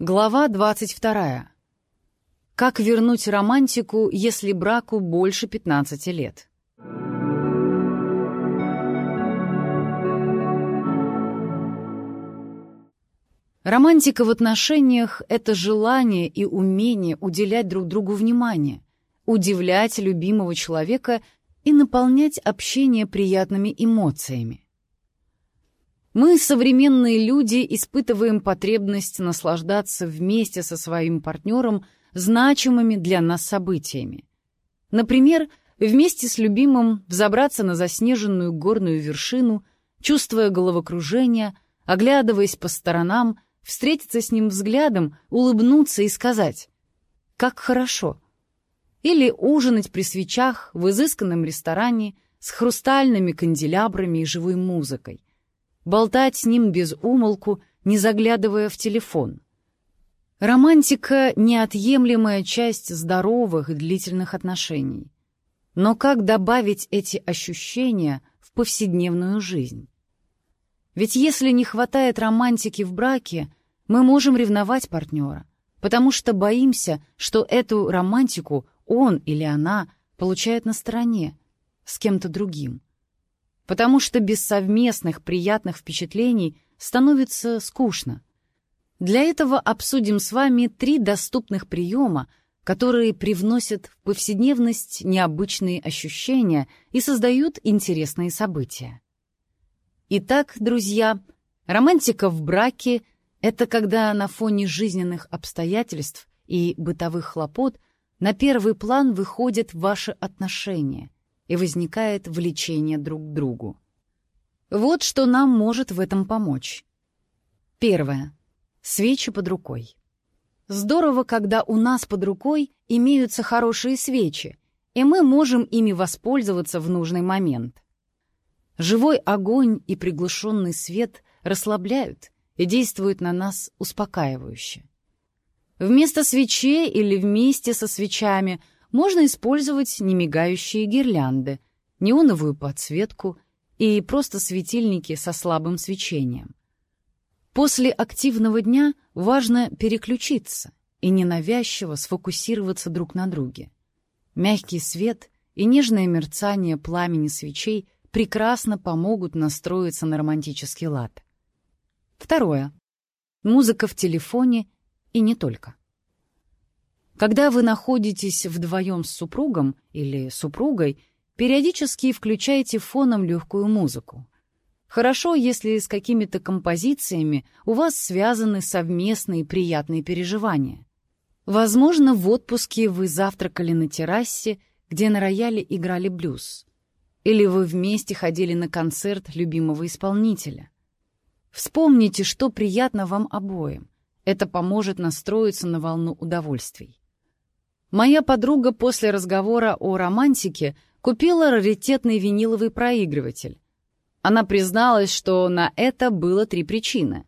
Глава 22. Как вернуть романтику, если браку больше 15 лет? Романтика в отношениях — это желание и умение уделять друг другу внимание, удивлять любимого человека и наполнять общение приятными эмоциями. Мы, современные люди, испытываем потребность наслаждаться вместе со своим партнером значимыми для нас событиями. Например, вместе с любимым взобраться на заснеженную горную вершину, чувствуя головокружение, оглядываясь по сторонам, встретиться с ним взглядом, улыбнуться и сказать «Как хорошо!» Или ужинать при свечах в изысканном ресторане с хрустальными канделябрами и живой музыкой болтать с ним без умолку, не заглядывая в телефон. Романтика — неотъемлемая часть здоровых длительных отношений. Но как добавить эти ощущения в повседневную жизнь? Ведь если не хватает романтики в браке, мы можем ревновать партнера, потому что боимся, что эту романтику он или она получает на стороне, с кем-то другим потому что без совместных приятных впечатлений становится скучно. Для этого обсудим с вами три доступных приема, которые привносят в повседневность необычные ощущения и создают интересные события. Итак, друзья, романтика в браке — это когда на фоне жизненных обстоятельств и бытовых хлопот на первый план выходят ваши отношения — и возникает влечение друг к другу. Вот что нам может в этом помочь. Первое. Свечи под рукой. Здорово, когда у нас под рукой имеются хорошие свечи, и мы можем ими воспользоваться в нужный момент. Живой огонь и приглушенный свет расслабляют и действуют на нас успокаивающе. Вместо свечей или вместе со свечами – можно использовать немигающие гирлянды, неоновую подсветку и просто светильники со слабым свечением. После активного дня важно переключиться и ненавязчиво сфокусироваться друг на друге. Мягкий свет и нежное мерцание пламени свечей прекрасно помогут настроиться на романтический лад. Второе. Музыка в телефоне и не только. Когда вы находитесь вдвоем с супругом или супругой, периодически включайте фоном легкую музыку. Хорошо, если с какими-то композициями у вас связаны совместные приятные переживания. Возможно, в отпуске вы завтракали на террасе, где на рояле играли блюз. Или вы вместе ходили на концерт любимого исполнителя. Вспомните, что приятно вам обоим. Это поможет настроиться на волну удовольствий. Моя подруга после разговора о романтике купила раритетный виниловый проигрыватель. Она призналась, что на это было три причины.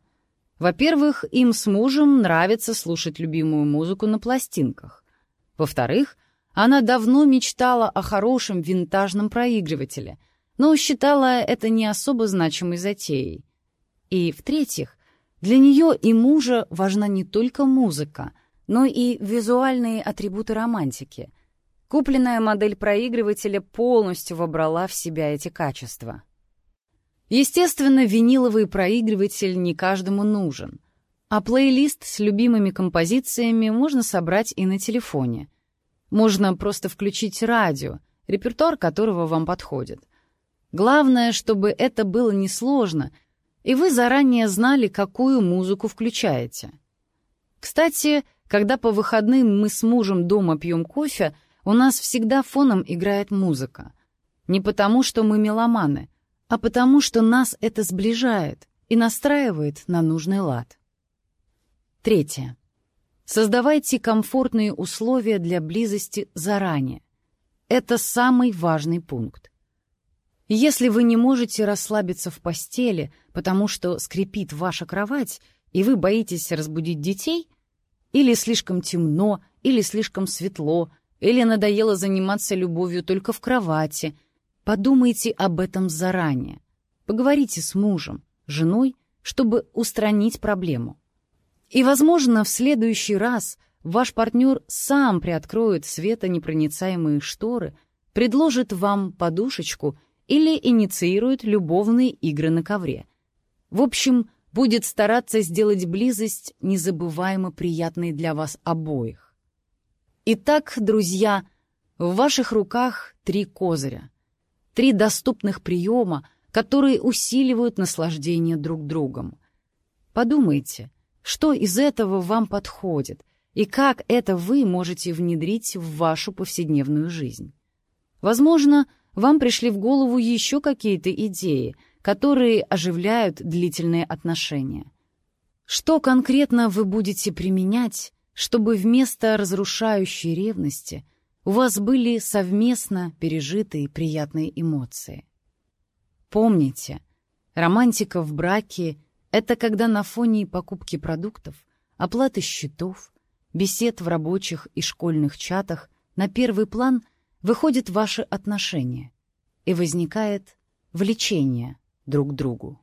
Во-первых, им с мужем нравится слушать любимую музыку на пластинках. Во-вторых, она давно мечтала о хорошем винтажном проигрывателе, но считала это не особо значимой затеей. И, в-третьих, для нее и мужа важна не только музыка — но и визуальные атрибуты романтики. Купленная модель проигрывателя полностью вобрала в себя эти качества. Естественно, виниловый проигрыватель не каждому нужен, а плейлист с любимыми композициями можно собрать и на телефоне. Можно просто включить радио, репертуар которого вам подходит. Главное, чтобы это было несложно, и вы заранее знали, какую музыку включаете. Кстати, когда по выходным мы с мужем дома пьем кофе, у нас всегда фоном играет музыка. Не потому, что мы меломаны, а потому, что нас это сближает и настраивает на нужный лад. Третье. Создавайте комфортные условия для близости заранее. Это самый важный пункт. Если вы не можете расслабиться в постели, потому что скрипит ваша кровать, и вы боитесь разбудить детей — или слишком темно, или слишком светло, или надоело заниматься любовью только в кровати. Подумайте об этом заранее. Поговорите с мужем, женой, чтобы устранить проблему. И, возможно, в следующий раз ваш партнер сам приоткроет светонепроницаемые шторы, предложит вам подушечку или инициирует любовные игры на ковре. В общем, будет стараться сделать близость незабываемо приятной для вас обоих. Итак, друзья, в ваших руках три козыря, три доступных приема, которые усиливают наслаждение друг другом. Подумайте, что из этого вам подходит и как это вы можете внедрить в вашу повседневную жизнь. Возможно, вам пришли в голову еще какие-то идеи, которые оживляют длительные отношения. Что конкретно вы будете применять, чтобы вместо разрушающей ревности у вас были совместно пережитые приятные эмоции? Помните, романтика в браке — это когда на фоне покупки продуктов, оплаты счетов, бесед в рабочих и школьных чатах на первый план выходят ваши отношения и возникает влечение друг другу.